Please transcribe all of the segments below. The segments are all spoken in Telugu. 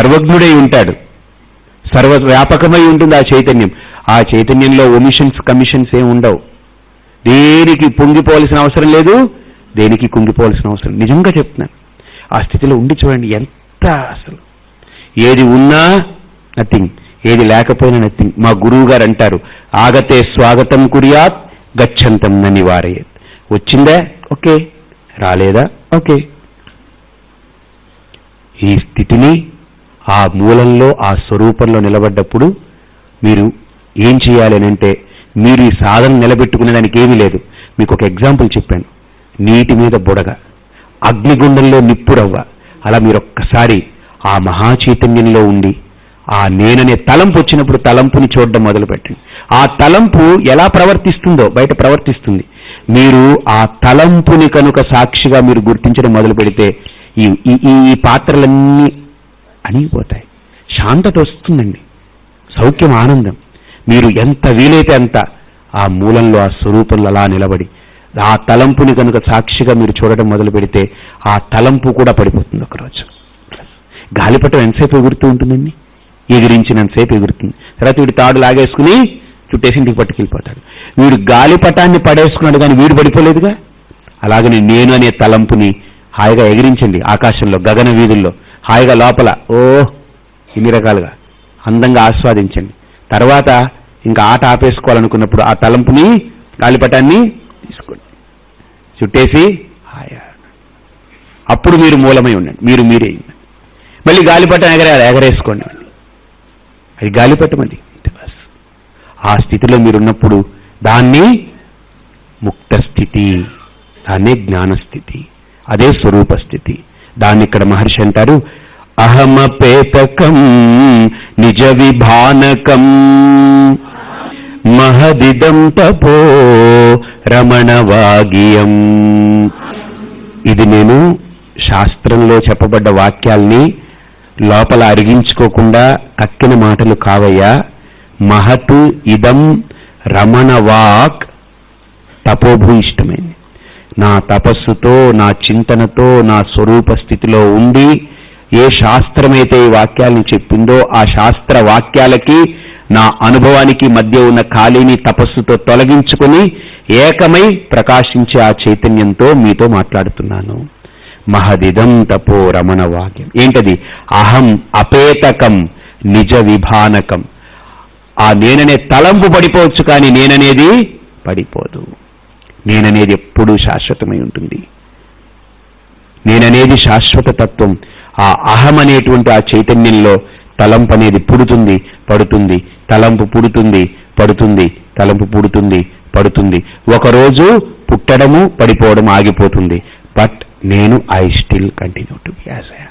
సర్వజ్ఞుడై ఉంటాడు. సర్వ వ్యాపకమై ఉంటుంది ఆ చైతన్యం. ఆ చైతన్యంలో ఒమిషన్స్ కమిషన్స్ ఏమి ఉండవు. దేనికి పొంగిపోవలసిన అవసరం లేదు దేనికి కుంగిపోవలసిన అవసరం నిజంగా చెప్తున్నాను. ఆ స్థితిలో ఉండి చూడండి ఎంత అసలు. ఏది ఉన్నా నథింగ్ ఏది లేకపోయినా నథింగ్ మా గురువు గారు అంటారు ఆగతే స్వాగతం కురియాత్ గచ్చంతం నని వారయ్యత్ వచ్చిందా? ఓకే. రాలేదా? ఓకే. ఈ స్థితిని ఆ మూలంలో ఆ స్వరూపంలో నిలబడ్డప్పుడు మీరు ఏం చేయాలి అంటే మీరు ఈ సాధన నిలబెట్టుకునేదానికి ఏమీ లేదు. మీకు ఒక ఎగ్జాంపుల్ చెప్పాను. నీటి మీద బుడగ. అగ్నిగుండంలో నిప్పుడవ్వ అలా మీరు ఒక్కసారి ఆ మహా చైతన్యంలో ఉండి ఆ నేననే తలంపు వచ్చినప్పుడు తలంపుని చూడడం మొదలుపెట్టండి. ఆ తలంపు ఎలా ప్రవర్తిస్తుందో బయట ప్రవర్తిస్తుంది. మీరు ఆ తలంపుని కనుక సాక్షిగా మీరు గుర్తించడం మొదలు పెడితే ఈ- ఈ ఈ పాత్రలన్నీ అణిగిపోతాయి. శాంతత వస్తుందండి. సౌఖ్యం ఆనందం. మీరు ఎంత వీలైతే అంత ఆ మూలంలో ఆ స్వరూపంలో అలా నిలబడి ఆ తలంపుని కనుక సాక్షిగా మీరు చూడడం మొదలు పెడితే ఆ తలంపు కూడా పడిపోతుంది ఒకరోజు. గాలిపటం ఎంతసేపు ఎగురుతూ ఉంటుందండి? ఎగిరించినంతసేపు ఎగురుతుంది. తర్వాత వీడు తాడు లాగేసుకుని చుట్టేసి ఇంటికి పట్టుకెళ్ళిపోతాడు. వీడు గాలిపటాన్ని పడేసుకున్నాడు కానీ వీడు పడిపోలేదుగా? అలాగనే నేను అనే తలంపుని హాయిగా ఎగిరించండి. ఆకాశంలో గగన వీధుల్లో. హాయిగా లోపల ఓ ఇన్ని రకాలుగా అందంగా ఆస్వాదించండి. తర్వాత ఇంకా ఆట ఆపేసుకోవాలనుకున్నప్పుడు ఆ తలంపుని గాలిపటాన్ని తీసుకోండి. చుట్టేసి హాయా అప్పుడు మీరు మూలమై ఉండండి. మీరు మీరే మళ్ళీ గాలిపటం ఎగరేయాలి ఎగరేసుకోండి. మళ్ళీ అది గాలిపటం అది ఆ స్థితిలో మీరున్నప్పుడు దాన్ని ముక్త స్థితి దాన్నే జ్ఞానస్థితి అదే స్వరూప స్థితి. దాన్ని ఇక్కడ మహర్షి అంటారు అహమపేతకం నిజ విభానకం మహదిదం తపో రమణవాగియం ఇది నేను శాస్త్రంలో చెప్పబడ్డ వాక్యాల్ని లోపల అరిగించుకోకుండా కక్కిన మాటలు కావయ్యా. మహత్ ఇదం రమణవాక్ తపోభూయిష్టమైంది నా తపస్సుతో నా చింతనతో నా స్వరూప స్థితిలో ఉండి ఏ శాస్త్రమైతే ఈ వాక్యాలను చెప్పిందో ఆ శాస్త్ర వాక్యాలకి నా అనుభవానికి మధ్య ఉన్న ఖాళీని తపస్సుతో తొలగించుకుని ఏకమై ప్రకాశించే ఆ చైతన్యంతో మీతో మాట్లాడుతున్నాను. మహదిదం తపో రమణ వాక్యం. ఏంటది? అహం అపేతకం నిజ విభానకం. ఆ నేననే తలంపు పడిపోవచ్చు కానీ నేననేది పడిపోదు. నేననేది ఎప్పుడూ శాశ్వతమై ఉంటుంది. నేననేది శాశ్వత తత్వం. ఆ అహం అనేటువంటి ఆ చైతన్యంలో తలంపు అనేది పుడుతుంది పడుతుంది. తలంపు పుడుతుంది పడుతుంది. తలంపు పుడుతుంది పడుతుంది. ఒకరోజు పుట్టడము పడిపోవడం ఆగిపోతుంది. బట్ నేను I still continue to be as I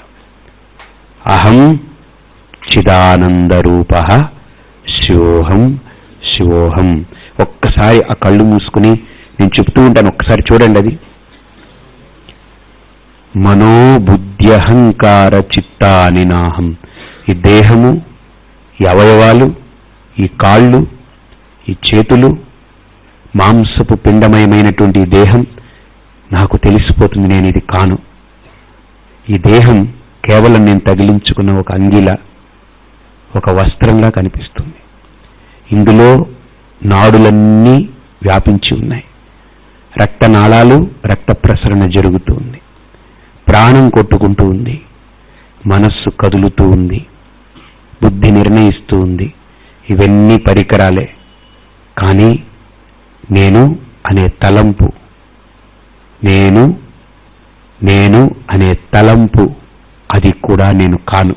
అహం చిదానందరూప శివోహం శివోహం ఒక్కసారి ఆ కళ్ళు మూసుకుని నేను చెప్తూ ఉంటాను ఒక్కసారి చూడండి అది. మనోబుద్ధ్యహంకార చిత్తాని నాహం. ఈ దేహము ఈ అవయవాలు ఈ కాళ్ళు ఈ చేతులు మాంసపు పిండమయమైనటువంటి దేహం నాకు తెలిసిపోతుంది నేను ఇది కాను. ఈ దేహం కేవలం నేను తగిలించుకున్న ఒక అంగిల ఒక వస్త్రంలా కనిపిస్తుంది. ఇందులో నాడులన్నీ వ్యాపించి ఉన్నాయి. రక్తనాళాలు రక్త ప్రసరణ జరుగుతూ ఉంది. ప్రాణం కొట్టుకుంటూ ఉంది. మనస్సు కదులుతూ ఉంది. బుద్ధి నిర్ణయిస్తూ ఉంది. ఇవన్నీ పరికరాలే. కానీ నేను అనే తలంపు. నేను నేను అనే తలంపు. అది కూడా నేను కాను.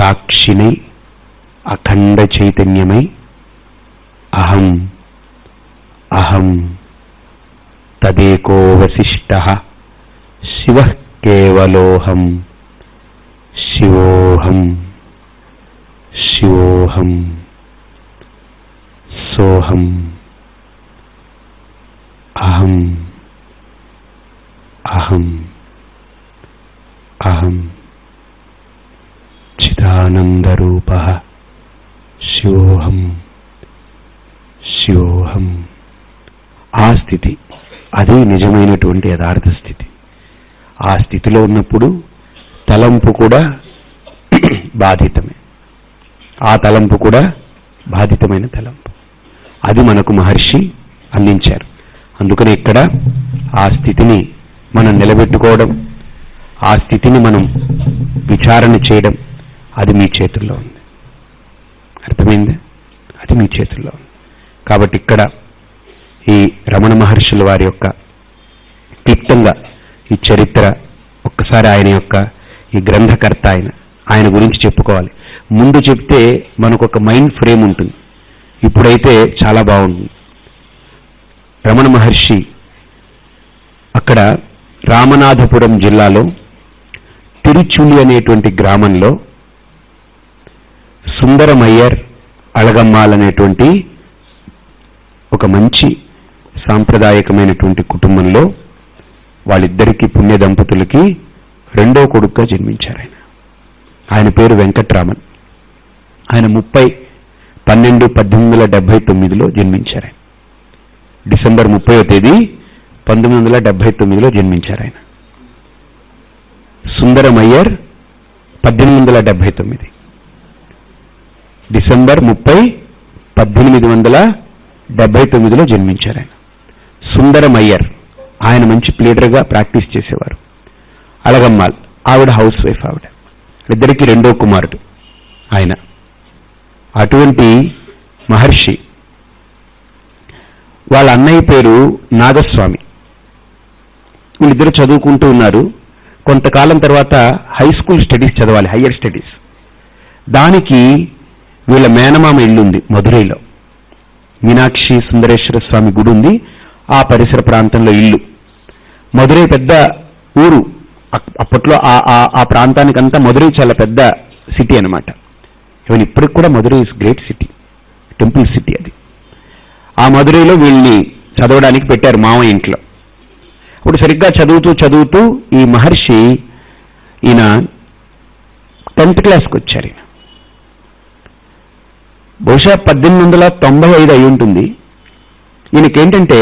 సాక్షినై అఖండ చైతన్యమై అహం అహం తదేకో వశిష్ట శివ కేవలోహం శివోహం శివోహం సోహం అహం అహం అహం చిదానందరూప శివోహం శివోహం ఆ స్థితి అది నిజమైనటువంటి యథార్థ స్థితి. ఆ స్థితిలో ఉన్నప్పుడు తలంపు కూడా బాధితమే. ఆ తలంపు కూడా బాధితమైన తలంపు. అది మనకు మహర్షి అందించారు. అందుకని ఇక్కడ ఆ స్థితిని మనం నిలబెట్టుకోవడం ఆ స్థితిని మనం విచారణ చేయడం అది మీ చేతుల్లో ఉంది. అర్థమైంది? అది మీ చేతుల్లో ఉంది. కాబట్టి ఇక్కడ ఈ రమణ మహర్షుల వారి యొక్క క్లుప్తంగా ఈ చరిత్ర ఒక్కసారి ఆయన యొక్క ఈ గ్రంథకర్త ఆయన ఆయన గురించి చెప్పుకోవాలి. ముందు చెప్తే మనకు ఒక మైండ్ ఫ్రేమ్ ఉంటుంది. ఇప్పుడైతే చాలా బాగుంటుంది రమణ మహర్షి అక్కడ రామనాథపురం జిల్లాలో తిరుచులి అనేటువంటి గ్రామంలో సుందరమయ్యర్ అళగమ్మాల్ అనేటువంటి ఒక మంచి సాంప్రదాయకమైనటువంటి కుటుంబంలో వాళ్ళిద్దరికీ పుణ్య దంపతులకి రెండో కొడుకుగా జన్మించారు ఆయన. ఆయన పేరు వెంకట్రామన్. ఆయన ముప్పై పన్నెండు పద్దెనిమిది వందల డెబ్బై తొమ్మిదిలో జన్మించారు ఆయన. డిసెంబర్ ముప్పయో తేదీ పంతొమ్మిది వందల డెబ్బై తొమ్మిదిలో జన్మించారు ఆయన. సుందరమయ్యర్ పద్దెనిమిది వందల డెబ్బై తొమ్మిది. డిసెంబర్ ముప్పై పద్దెనిమిది వందల డెబ్బై తొమ్మిదిలో జన్మించారు ఆయన. సుందరమయ్యర్ ఆయన మంచి ప్లేడర్గా ప్రాక్టీస్ చేసేవారు. అలగమ్మాల్ ఆవిడ హౌస్ వైఫ్ ఆవిడ. ఇద్దరికి రెండో కుమారుడు ఆయన. అటువంటి మహర్షి. వాళ్ళ అన్నయ్య పేరు నాగస్వామి. వీళ్ళిద్దరు చదువుకుంటూ ఉన్నారు. కొంతకాలం తర్వాత హై స్కూల్ స్టడీస్ చదవాలి హయ్యర్ స్టడీస్. దానికి వీళ్ళ మేనమామ ఇల్లు ఉంది మధురైలో. మీనాక్షి సుందరేశ్వర స్వామి గుడి ఉంది ఆ పరిసర ప్రాంతంలో ఇల్లు. మధురై పెద్ద ఊరు అప్పట్లో ఆ ప్రాంతానికంతా మధురై చాలా పెద్ద సిటీ అనమాట ఈవెన్ ఇప్పటికి కూడా Madurai is great city temple city అది. ఆ మధురైలో వీళ్ళని చదవడానికి పెట్టారు మామ ఇంట్లో. ఇప్పుడు సరిగ్గా చదువుతూ చదువుతూ ఈ మహర్షి ఈయన టెన్త్ క్లాస్కి వచ్చారు ఈయన. బహుశా పద్దెనిమిది వందల తొంభై ఐదు అయి ఉంటుంది. ఈయనకేంటంటే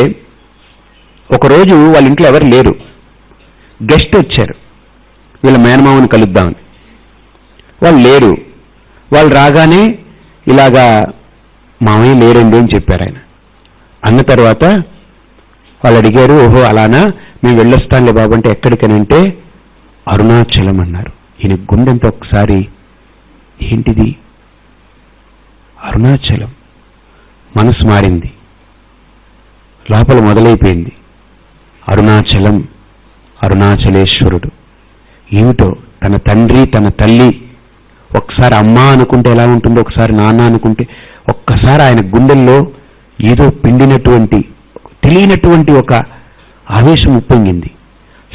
ఒకరోజు వాళ్ళ ఇంట్లో ఎవరు లేరు. గెస్ట్ వచ్చారు. వీళ్ళ మేనమామని కలుద్దామని. వాళ్ళు లేరు. వాళ్ళు రాగానే ఇలాగా మామయ్య లేరండి అని చెప్పారు ఆయన. అన్న తర్వాత వాళ్ళు అడిగారు ఓహో అలానా? మేము వెళ్ళొస్తానులే బాబు అంటే ఎక్కడికనంటే అరుణాచలం అన్నారు. ఈయన గుండెంతో ఒకసారి ఏంటిది? అరుణాచలం. మనసు మారింది. లోపల మొదలైపోయింది. అరుణాచలం అరుణాచలేశ్వరుడు. ఏమిటో తన తండ్రి తన తల్లి ఒకసారి అమ్మ అనుకుంటే ఎలా ఉంటుందో ఒకసారి నాన్న అనుకుంటే ఒక్కసారి ఆయన గుండెల్లో ఏదో పిండినటువంటి తెలియనటువంటి ఒక ఆవేశం ఉప్పొంగింది.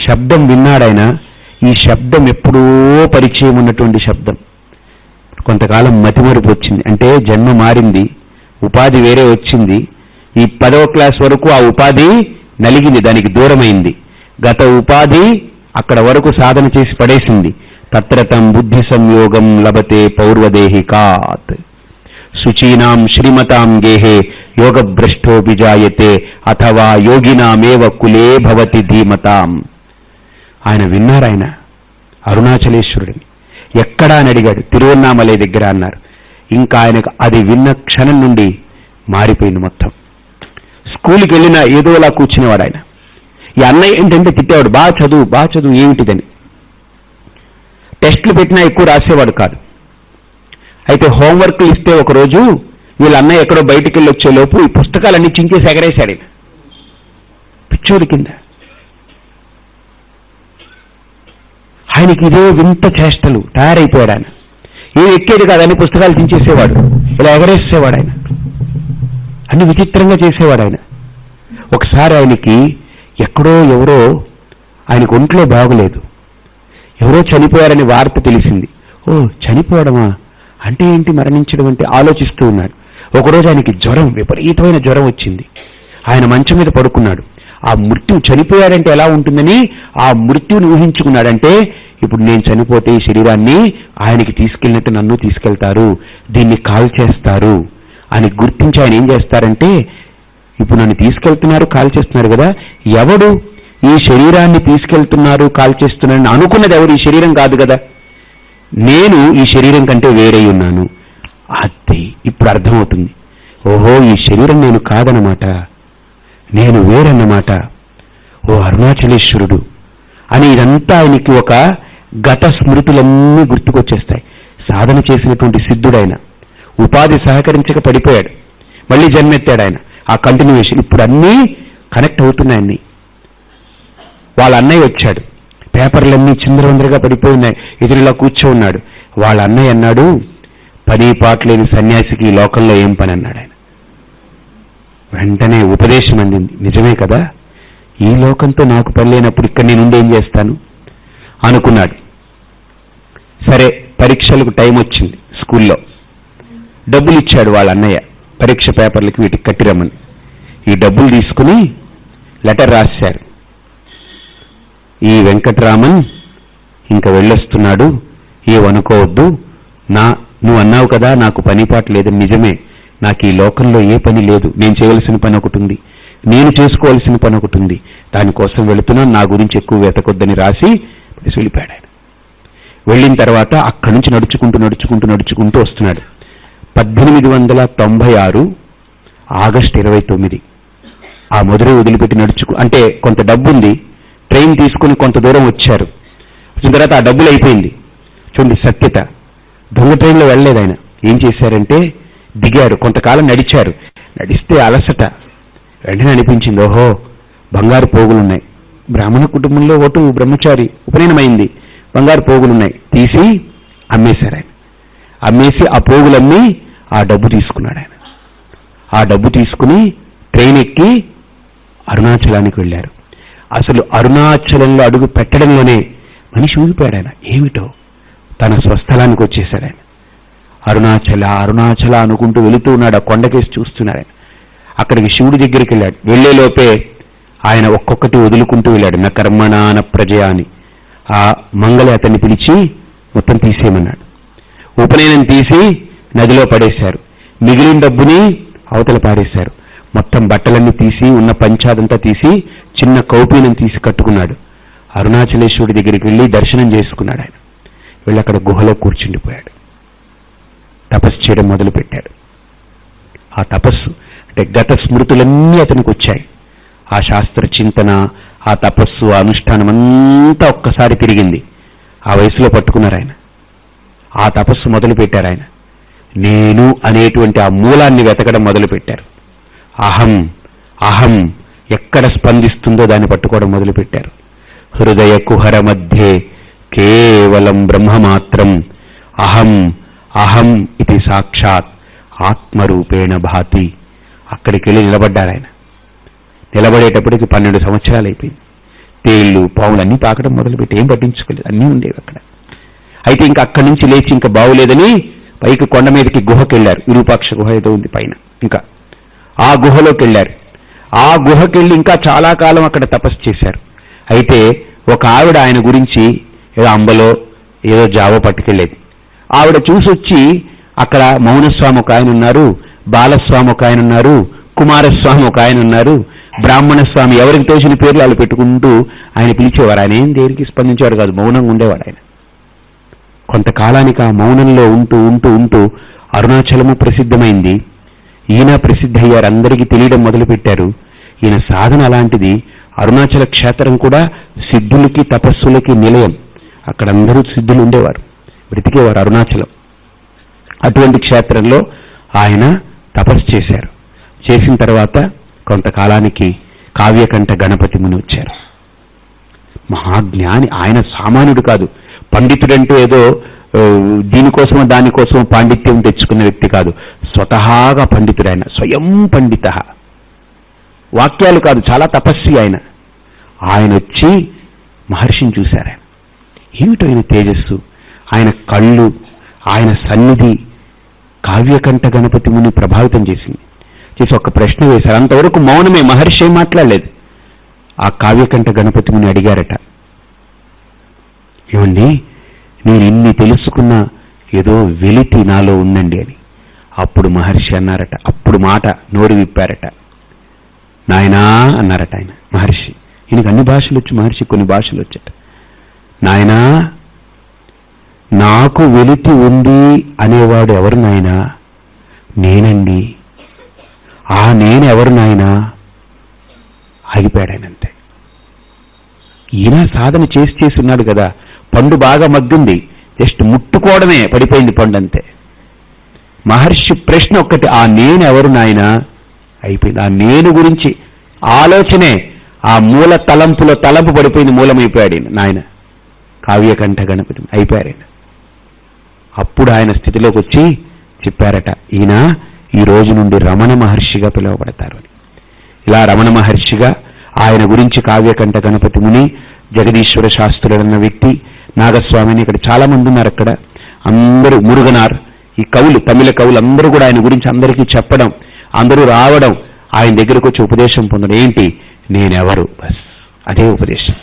శబ్దం విన్నాడాయన ఈ శబ్దం ఎప్పుడో పరిచయం ఉన్నటువంటి శబ్దం. కొంతకాలం మతిమరుపు వచ్చింది. అంటే జన్మ మారింది. ఉపాధి వేరే వచ్చింది. ఈ పదవ క్లాస్ వరకు ఆ ఉపాధి నలిగింది దానికి దూరమైంది. గత ఉపాధి అక్కడ వరకు సాధన చేసి పడేసింది. తత్రతం బుద్ధి సంయోగం లభతే పౌర్వదేహికాత్. శుచీనాం శ్రీమతాం గేహే యోగభ్రష్టోపి జాయతే అథవా యోగినామేవ కులే భవతి ధీమతాం. ఆయన విన్నారాయన అరుణాచలేశ్వరుడిని. ఎక్కడా అని అడిగాడు. తిరువన్నామలే దగ్గర అన్నారు. ఇంకా ఆయనకు అది విన్న క్షణం నుండి మారిపోయింది మొత్తం. స్కూల్కి వెళ్ళినా ఏదోలా కూర్చునేవాడు ఆయన ఈ అన్నయ్య ఏంటంటే తిట్టేవాడు బాగా చదువు బాగా చదువు ఏమిటిదని. టెస్టులు పెట్టినా ఎక్కువ రాసేవాడు కాదు. అయితే హోంవర్క్లు ఇస్తే ఒకరోజు వీళ్ళ అన్నయ్య ఎక్కడో బయటికి వెళ్ళి వచ్చేలోపు ఈ పుస్తకాలన్నీ చించేసి ఎగరేశాడు పిచ్చోడి కింద. ఆయనకి ఇదే వింత చేష్టలు తయారైపోయాడు ఆయన ఏం ఎక్కేది కాదని పుస్తకాలు చించేసేవాడు ఇలా ఎగరేసేవాడు ఆయన అన్ని విచిత్రంగా చేసేవాడు ఆయన ఒకసారి ఆయనకి ఎక్కడో ఎవరో ఆయనకు ఒంట్లో బాగులేదు. ఎవరో చనిపోయారని వార్త తెలిసింది. ఓ చనిపోవడమా? అంటే ఏంటి మరణించడం అంటే ఆలోచిస్తూ ఉన్నాడు. ఒకరోజు ఆయనకి జ్వరం విపరీతమైన జ్వరం వచ్చింది. ఆయన మంచం మీద పడుకున్నాడు. ఆ మృత్యు చనిపోయాడంటే ఎలా ఉంటుందని ఆ మృత్యుని ఊహించుకున్నాడంటే ఇప్పుడు నేను చనిపోతే ఈ శరీరాన్ని ఆయనకి తీసుకెళ్ళినట్టు నన్ను తీసుకెళ్తారు. దీన్ని కాల్ చేస్తారు అని గుర్తించి ఆయన ఏం చేస్తారంటే ఇప్పుడు నన్ను తీసుకెళ్తున్నారు కాల్ చేస్తున్నారు కదా. ఎవడు ఈ శరీరాన్ని తీసుకెళ్తున్నారు కాల్ చేస్తున్నారని అనుకున్నది ఎవరు? ఈ శరీరం కాదు కదా. నేను ఈ శరీరం కంటే వేరై ఉన్నాను. అది ఇప్పుడు అర్థమవుతుంది. ఓహో ఈ శరీరం నేను కాదనమాట నేను వేరన్నమాట. ఓ అరుణాచలేశ్వరుడు అని ఇదంతా ఆయనకి ఒక గత స్మృతులన్నీ గుర్తుకొచ్చేస్తాయి. సాధన చేసినటువంటి సిద్ధుడైన ఉపాధి సహకరించక పడిపోయాడు. మళ్ళీ జన్మెత్తాడు ఆయన. ఆ కంటిన్యూషన్ ఇప్పుడు అన్నీ కనెక్ట్ అవుతున్నాయన్నీ వాళ్ళ అన్నయ్య వచ్చాడు. పేపర్లన్నీ చిందరవందరగా పడిపోయి ఉన్నాయి ఎదురులా కూర్చో ఉన్నాడు. వాళ్ళ అన్నయ్య అన్నాడు పని పాటలేని సన్యాసికి ఈ లోకంలో ఏం పని? అన్నాడు ఆయన. వెంటనే ఉపదేశం అందింది. నిజమే కదా? ఈ లోకంతో నాకు పని లేనప్పుడు ఇక్కడ నేను ఏం చేస్తాను? అనుకున్నాడు. సరే పరీక్షలకు టైం వచ్చింది స్కూల్లో. డబ్బులు ఇచ్చాడు వాళ్ళ అన్నయ్య. పరీక్ష పేపర్లకి వీటికి కట్టిరమ్మని ఈ డబ్బులు తీసుకుని లెటర్ రాశారు. ఈ వెంకట్రామన్ ఇంకా వెళ్ళొస్తున్నాడు. ఏమనుకోవద్దు నా నువ్వు అన్నావు కదా నాకు పనిపాటు లేదు నిజమే. నాకు ఈ లోకంలో ఏ పని లేదు. నేను చేయవలసిన పని ఒకటి ఉంది. నేను చేసుకోవాల్సిన పని ఒకటి ఉంది. దానికోసం వెళుతున్నా నా గురించి ఎక్కువ వెతకొద్దని రాసి వెళ్ళిపోయాడు ఆయన. వెళ్ళిన తర్వాత అక్కడి నుంచి నడుచుకుంటూ నడుచుకుంటూ నడుచుకుంటూ వస్తున్నాడు. పద్దెనిమిది వందల తొంభై ఆరు ఆగస్ట్ ఇరవై తొమ్మిది. ఆ మధురై వదిలిపెట్టి నడుచుకు అంటే కొంత డబ్బుంది ట్రైన్ తీసుకుని కొంత దూరం వచ్చారు. వచ్చిన తర్వాత ఆ డబ్బులు అయిపోయింది. చూడండి సత్యత దొంగ ట్రైన్లో వెళ్ళలేదు ఆయన. ఏం చేశారంటే దిగారు. కొంతకాలం నడిచారు. నడిస్తే అలసట. వెంటనే అనిపించింది ఓహో బంగారు పోగులున్నాయి. బ్రాహ్మణ కుటుంబంలో ఒకటి బ్రహ్మచారి ఉపనయనమైంది. బంగారు పోగులున్నాయి. తీసి అమ్మేశారు ఆయన. అమ్మేసి ఆ పోగులమ్మి ఆ డబ్బు తీసుకున్నాడు ఆయన. ఆ డబ్బు తీసుకుని ట్రైన్ ఎక్కి అరుణాచలానికి వెళ్ళారు. అసలు అరుణాచలంలో అడుగు పెట్టడంలోనే మనిషి ఊగిపోయాడు ఆయన. ఏమిటో? తన స్వస్థలానికి వచ్చేశాడు ఆయన. అరుణాచల అరుణాచల అనుకుంటూ వెళుతూ ఉన్నాడు. ఆ కొండకేసి చూస్తున్నాడు ఆయన. అక్కడికి శివుడి దగ్గరికి వెళ్ళాడు. వెళ్ళేలోపే ఆయన ఒక్కొక్కటి వదులుకుంటూ వెళ్ళాడు. నా కర్మణాన ప్రజయ అని ఆ మంగళ అతన్ని పిలిచి మొత్తం తీసేయమన్నాడు. ఉపనయనం తీసి నదిలో పడేశారు. మిగిలిన డబ్బుని అవతల పారేశారు. మొత్తం బట్టలన్నీ తీసి ఉన్న పంచాదంతా తీసి చిన్న కౌపీనం తీసి కట్టుకున్నాడు. అరుణాచలేశ్వరుడి దగ్గరికి వెళ్ళి దర్శనం చేసుకున్నాడు ఆయన. వెళ్ళి అక్కడ గుహలో కూర్చుండిపోయాడు. తపస్సు చేయడం మొదలుపెట్టాడు. ఆ తపస్సు అంటే గత స్మృతులన్నీ అతనికి వచ్చాయి. ఆ శాస్త్ర చింతన ఆ తపస్సు ఆ అనుష్ఠానం అంతా ఒక్కసారి తిరిగింది ఆ వయసులో పట్టుకున్నారు ఆయన. ఆ తపస్సు మొదలుపెట్టారు ఆయన. నేను అనేటువంటి ఆ మూలాన్ని వెతకడం మొదలుపెట్టారు. అహం అహం ఎక్కడ స్పందిస్తుందో దాన్ని పట్టుకోవడం మొదలుపెట్టారు. హృదయ కుహర మధ్యే కేవలం బ్రహ్మమాత్రం అహం అహం ఇది సాక్షాత్ ఆత్మరూపేణ భాతి. అక్కడికి వెళ్ళి నిలబడ్డారు ఆయన. నిలబడేటప్పటికి పన్నెండు సంవత్సరాలు అయిపోయింది తేళ్ళు పావులు అన్నీ తాకడం మొదలుపెట్టి ఏం పట్టించుకోలేదు. అన్నీ ఉండేవి అక్కడ. అయితే ఇంకా అక్కడి నుంచి లేచి ఇంకా బాగులేదని పైకి కొండ మీదకి గుహకి వెళ్ళారు విరూపాక్ష గుహ ఏదో ఉంది పైన. ఇంకా ఆ గుహలోకి వెళ్ళారు ఆ గుహకెళ్ళి ఇంకా చాలా కాలం అక్కడ తపస్సు చేశారు. అయితే ఒక ఆవిడ ఆయన గురించి ఏదో అంబలో ఏదో జావ పట్టుకెళ్ళేది. ఆవిడ చూసొచ్చి అక్కడ మౌనస్వామి ఒక ఆయన ఉన్నారు బాలస్వామి ఒక ఆయన ఉన్నారు కుమారస్వామి ఒక ఆయన ఉన్నారు బ్రాహ్మణ స్వామి ఎవరికి తోచిన పేర్లు వాళ్ళు పెట్టుకుంటూ ఆయన పిలిచేవారు. ఆయన ఏం దేనికి స్పందించేవారు కాదు మౌనంగా ఉండేవాడు ఆయన. కొంతకాలానికి ఆ మౌనంలో ఉంటూ ఉంటూ ఉంటూ అరుణాచలము ప్రసిద్ధమైంది. ఈయన ప్రసిద్ధి అయ్యారు అందరికీ తెలియడం మొదలుపెట్టారు. ఈయన సాధన అలాంటిది అరుణాచల క్షేత్రం కూడా సిద్ధులకి తపస్సులకి నిలయం. అక్కడ అందరూ సిద్ధులు ఉండేవారు బ్రతికేవారు అరుణాచలం. అటువంటి క్షేత్రంలో ఆయన తపస్సు చేశారు. చేసిన తర్వాత కొంతకాలానికి కావ్యకంఠ గణపతి ముని వచ్చారు. మహాజ్ఞాని ఆయన సామాన్యుడు కాదు. పండితుడంటూ ఏదో దీనికోసమో దానికోసమో పాండిత్యం తెచ్చుకున్న వ్యక్తి కాదు. స్వతహాగా పండితుడు ఆయన స్వయం పండిత. వాక్యాలు కాదు చాలా తపస్వి ఆయన. ఆయన వచ్చి మహర్షిని చూశారు ఆయన ఏమిటో ఆయన తేజస్సు? ఆయన కళ్ళు ఆయన సన్నిధి కావ్యకంఠ గణపతి ముని ప్రభావితం చేసింది. చేసి ఒక ప్రశ్న వేశారు. అంతవరకు మౌనమే మహర్షి ఏం మాట్లాడలేదు. ఆ కావ్యకంఠ గణపతి ముని అడిగారట ఏమండి? నేను ఇన్ని తెలుసుకున్న ఏదో వెలితి నాలో ఉందండి అని. అప్పుడు మహర్షి అన్నారట అప్పుడు మాట నోరు విప్పారట. నాయనా అన్నారట ఆయన మహర్షి. ఈయనకు అన్ని భాషలు వచ్చి మహర్షి కొన్ని భాషలు వచ్చట నాయనా నాకు వెలితి ఉంది అనేవాడు ఎవరు నాయనా? నేనండి. ఆ నేను ఎవరు నాయనా? అంతే. ఈయన సాధన చేసి చేసి ఉన్నాడు కదా పండు బాగా మగ్గింది. జస్ట్ ముట్టుకోవడమే పడిపోయింది పండు అంతే మహర్షి ప్రశ్న ఒక్కటి ఆ నేను ఎవరు నాయనా? అయిపోయింది. ఆ నేను గురించి ఆలోచనే ఆ మూల తలంపులో తలంపు పడిపోయింది మూలమైపోయాడు నాయన. కావ్యకంఠ గణపతి అయిపోయారు ఆయన అప్పుడు ఆయన స్థితిలోకి వచ్చి చెప్పారట ఈయన ఈ రోజు నుండి రమణ మహర్షిగా పిలువబడతారు అని. ఇలా రమణ మహర్షిగా ఆయన గురించి కావ్యకంఠ గణపతి ముని జగదీశ్వర శాస్త్రుడన్న వ్యక్తి నాగస్వామిని ఇక్కడ చాలా మంది ఉన్నారు అక్కడ. అందరూ మురుగనార్. ఈ కవులు తమిళ కవులు అందరూ కూడా ఆయన గురించి అందరికీ చెప్పడం అందరూ రావడం ఆయన దగ్గరకు వచ్చి ఉపదేశం పొందడం. ఏంటి? నేనెవరు? బస్. అదే ఉపదేశం.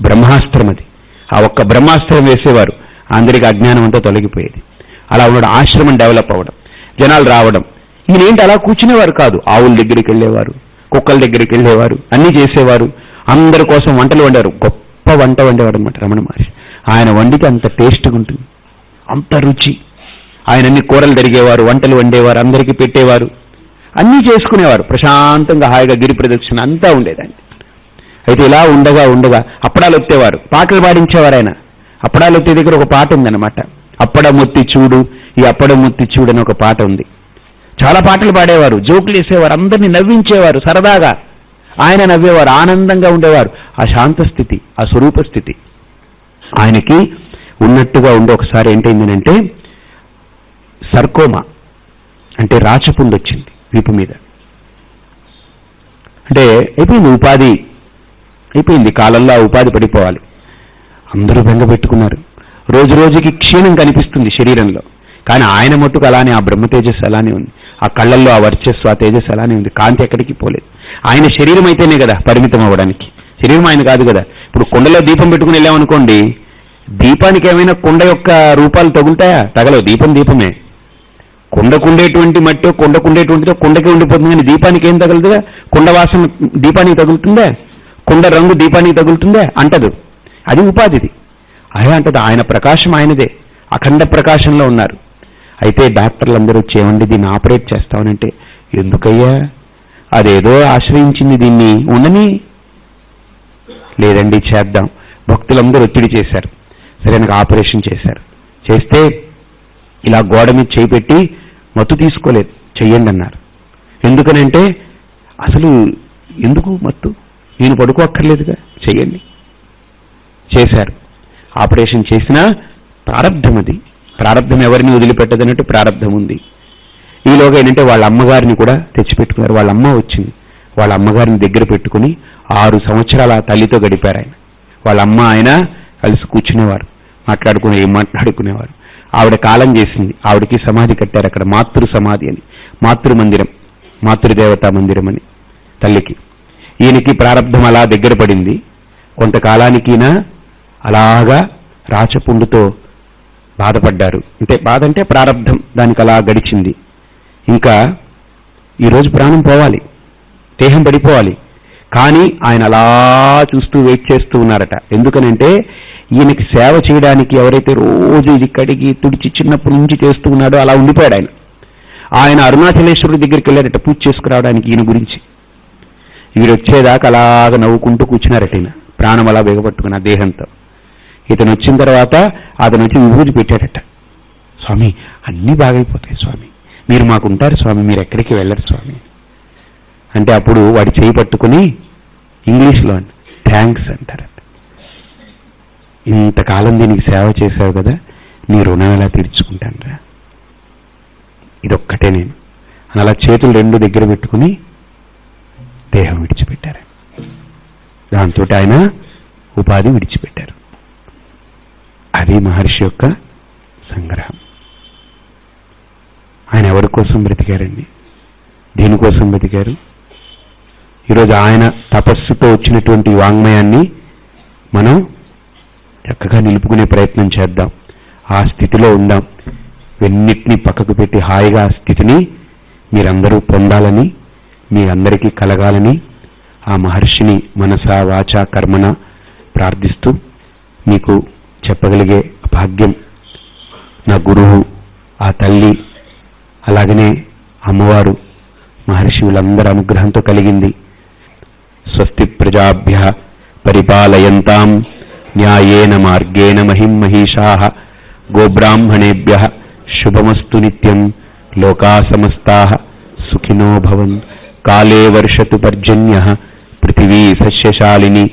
బ్రహ్మాస్త్రం అది. ఆ ఒక్క బ్రహ్మాస్త్రం వేసేవారు. అందరికి అజ్ఞానం అంతా తొలగిపోయేది. అలా ఉన్నాడు. ఆశ్రమం డెవలప్ అవ్వడం. జనాలు రావడం. ఈయనేంటి అలా కూర్చునేవారు కాదు. ఆవుల దగ్గరికి వెళ్ళేవారు. కుక్కల దగ్గరికి వెళ్ళేవారు. అన్ని చేసేవారు. అందరి కోసం వంటలు వండారు. గొప్ప వంట వండేవాడు అనమాట రమణ మహర్షి. ఆయన వండితే అంత టేస్ట్గా ఉంటుంది అంత రుచి. ఆయన అన్ని కూరలు తరిగేవారు వంటలు వండేవారు అందరికీ పెట్టేవారు. అన్నీ చేసుకునేవారు. ప్రశాంతంగా హాయిగా గిరి ప్రదక్షిణ అంతా ఉండేదండి. అయితే ఇలా ఉండగా ఉండగా అప్పడాలు ఒత్తేవారు. పాటలు పాడించేవారు ఆయన. అప్పడాలు ఒత్తే దగ్గర ఒక పాట ఉందన్నమాట. అప్పడమొత్తి చూడు ఈ అప్పడమొత్తి చూడు అని ఒక పాట ఉంది. చాలా పాటలు పాడేవారు. జోకులు వేసేవారు. అందరినీ నవ్వించేవారు సరదాగా. ఆయన నవ్వేవారు. ఆనందంగా ఉండేవారు. ఆ శాంత స్థితి ఆ స్వరూప స్థితి ఆయనకి ఉన్నట్టుగా ఉండి ఒకసారి ఏంటైందనంటే సర్కోమా అంటే రాచపుండు వచ్చింది వీపు మీద. అంటే అయిపోయింది ఉపాధి అయిపోయింది కాలంలో ఆ ఉపాధి పడిపోవాలి. అందరూ బెంగ పెట్టుకున్నారు. రోజు రోజుకి క్షీణం కనిపిస్తుంది శరీరంలో. కానీ ఆయన మట్టుకు అలానే ఆ బ్రహ్మ తేజస్సు అలానే ఉంది. ఆ కళ్ళల్లో ఆ వర్చస్సు ఆ తేజస్సు అలానే ఉంది. కాంతి ఎక్కడికి పోలేదు. ఆయన శరీరం అయితేనే కదా పరిమితం అవ్వడానికి. శరీరం ఆయన కాదు కదా. ఇప్పుడు కుండలో దీపం పెట్టుకుని వెళ్ళామనుకోండి దీపానికి ఏమైనా కుండ యొక్క రూపాలు తగులుతాయా? తగలవు. దీపం దీపమే. కుండకుండేటువంటి మట్టి కుండకుండేటువంటిదో కుండకే ఉండిపోతుంది కానీ దీపానికి ఏం తగులుతుందా కుండ వాసన దీపానికి తగులుతుందా? కుండ రంగు దీపానికి తగులుతుందా? అంటదు. అది ఉపాధిది. అదే అంటది ఆయన ప్రకాశం ఆయనదే. అఖండ ప్రకాశంలో ఉన్నారు. అయితే డాక్టర్లు అందరూ వచ్చేవండి దీన్ని ఆపరేట్ చేస్తామనంటే ఎందుకయ్యా అదేదో ఆశ్రయించింది దీన్ని. ఉండని లేదండి చేద్దాం. భక్తులందరూ ఒత్తిడి చేశారు. సరే నాకు ఆపరేషన్ చేశారు. చేస్తే ఇలా గోడ మీద చేయి పెట్టి మత్తు తీసుకోలేదు. చెయ్యండి అన్నారు. ఎందుకనంటే అసలు ఎందుకు మత్తు? నేను పడుకోక్కర్లేదుగా. చెయ్యండి. చేశారు. ఆపరేషన్ చేసినా ప్రారంధం అది ప్రారంధం ఎవరిని వదిలిపెట్టదన్నట్టు ప్రారంధం ఉంది. ఈలోగా ఏంటంటే వాళ్ళ అమ్మగారిని కూడా తెచ్చిపెట్టుకున్నారు. వాళ్ళ అమ్మ వచ్చింది. వాళ్ళ అమ్మగారిని దగ్గర పెట్టుకుని ఆరు సంవత్సరాల ఆ తల్లితో గడిపారు ఆయన. వాళ్ళ అమ్మ ఆయన కలిసి కూర్చునేవారు. మాట్లాడుకునే మాట్లాడుకునేవారు. ఆవిడ కాలం చేసింది. ఆవిడకి సమాధి కట్టారు అక్కడ. మాతృ సమాధి అని. మాతృ మందిరం. మాతృదేవతా మందిరం అని తల్లికి. ఈయనకి ప్రారంధం అలా దగ్గర పడింది. కొంతకాలానికినా అలాగా రాచపుండుతో బాధపడ్డారు. అంటే బాధ అంటే ప్రారంధం దానికి అలా గడిచింది. ఇంకా ఈరోజు ప్రాణం పోవాలి. దేహం పడిపోవాలి. కానీ ఆయన అలా చూస్తూ వెయిట్ చేస్తూ ఉన్నారట. ఎందుకనంటే ఈయనకి సేవ చేయడానికి ఎవరైతే రోజు ఇది కడిగి తుడిచి చిన్నప్పటి నుంచి చేస్తూ ఉన్నాడో అలా ఉండిపోయాడు ఆయన. ఆయన అరుణాచలేశ్వరుడి దగ్గరికి వెళ్ళారట పూజ చేసుకురావడానికి ఈయన గురించి. వీరు వచ్చేదాకా అలాగ నవ్వుకుంటూ కూర్చున్నారట ఈయన. ప్రాణం అలా బిగపట్టుకున్న దేహంతో. ఇతను వచ్చిన తర్వాత అతను వచ్చి విభూతి పెట్టాడట. స్వామి అన్నీ బాగైపోతాయి స్వామి. మీరు మాకుంటారు స్వామి మీరు ఎక్కడికి వెళ్ళరు స్వామి. అంటే అప్పుడు వాడి చేయి పట్టుకుని ఇంగ్లీష్లో థ్యాంక్స్ అంటారు. ఇంతకాలం దీనికి సేవ చేశావు కదా నీ రుణం ఎలా తీర్చుకుంటానరా ఇదొక్కటే నేను. అని అలా చేతులు రెండు దగ్గర పెట్టుకుని దేహం విడిచిపెట్టారు. దాంతో ఆయన ఉపాధి విడిచిపెట్టారు. అది మహర్షి యొక్క సంగ్రహం. ఆయన ఎవరి కోసం బ్రతికారండి? దేనికోసం బ్రతికారు? ఈరోజు ఆయన తపస్సుతో వచ్చినటువంటి వాంగ్మయాన్ని మనం చక్కగా నిలుపుకునే ప్రయత్నం చేద్దాం. ఆ స్థితిలో ఉందాం. వెన్నిటిని పక్కకు పెట్టి హాయిగా ఆ స్థితిని మీరందరూ పొందాలని మీరందరికీ కలగాలని ఆ మహర్షిని మనస వాచ కర్మన ప్రార్థిస్తూ మీకు చెప్పగలిగే భాగ్యం నా గురువు ఆ తల్లి అలాగనే అమ్మవారు మహర్షులందరి అనుగ్రహంతో కలిగింది. స్వస్తి ప్రజాభ్య పరిపాలయంతాం న్యాయేన మార్గేణ మహిం మహిషా గోబ్రాహ్మణేభ్య శుభమస్తు నిత్యం లోకా సమస్తా సుఖినో భవన్ కాలే వర్షతు పర్జన్య పృథివీ సస్యశాలిని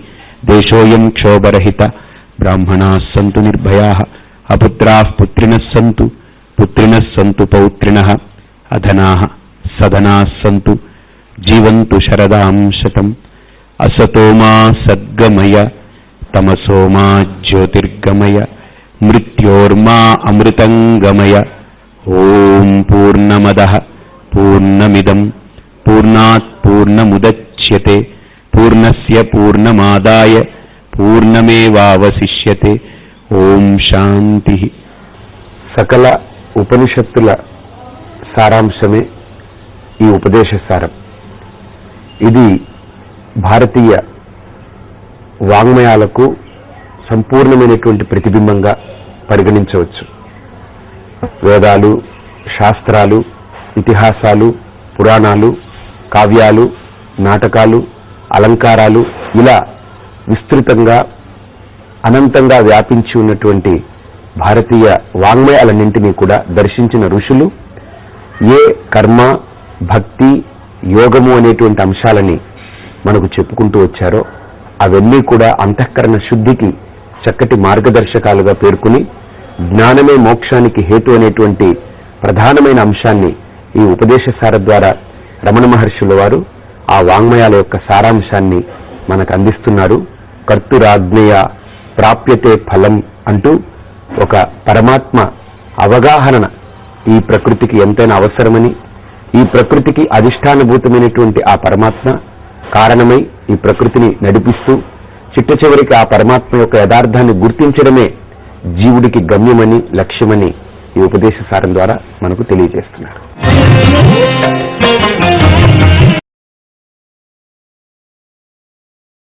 దేశోయం క్షోభరహిత బ్రాహ్మణా సంతు నిర్భయా అపుత్రా పుత్రిణ సంతు పుత్రిణ సంతు పౌత్రిణ అధనా సదనా సంతు జీవంతు శరదాం శతం అసతోమా సద్గమయ తమసోమా జ్యోతిర్గమయ మృత్యోర్మా అమృతంగమయ. ఓం పూర్ణమద పూర్ణమిదం పూర్ణాత్ పూర్ణముద్యతే పూర్ణస్ పూర్ణమాదాయ పూర్ణమేవాశిష్యే ఓం శాంతి. సకల ఉపనిషత్తుల సారాంశమే ఈ ఉపదేశ సారం. ఇది భారతీయ వాంగ్మయాలకు సంపూర్ణమైనటువంటి ప్రతిబింబంగా పరిగణించవచ్చు. వేదాలు శాస్త్రాలు ఇతిహాసాలు పురాణాలు కావ్యాలు నాటకాలు అలంకారాలు ఇలా విస్తృతంగా అనంతంగా వ్యాపించి ఉన్నటువంటి భారతీయ వాంగ్మయాలన్నింటినీ కూడా దర్శించిన ఋషులు ఏ కర్మ భక్తి యోగము అనేటువంటి అంశాలని మనకు చెప్పుకుంటూ వచ్చారో అవన్నీ కూడా అంతఃకరణ శుద్ధికి చక్కటి మార్గదర్శకాలుగా పేర్కొని జ్ఞానమే మోక్షానికి హేతు అనేటువంటి ప్రధానమైన అంశాన్ని ఈ ఉపదేశసార ద్వారా రమణ మహర్షుల వారు ఆ వాంగ్మయాల యొక్క సారాంశాన్ని మనకు అందిస్తున్నారు. కర్తురాజ్ఞయ ప్రాప్యతే ఫలం అంటూ ఒక పరమాత్మ అవగాహన ఈ ప్రకృతికి ఎంతైనా అవసరమని ఈ ప్రకృతికి అధిష్టానభూతమైనటువంటి ఆ పరమాత్మ కారణమై ఈ ప్రకృతిని నడిపిస్తూ చిట్ట చివరికి ఆ పరమాత్మ యొక్క యథార్థాన్ని గుర్తించడమే జీవుడికి గమ్యమని లక్ష్యమని ఈ ఉపదేశ సారం ద్వారా మనకు తెలియజేస్తున్నారు.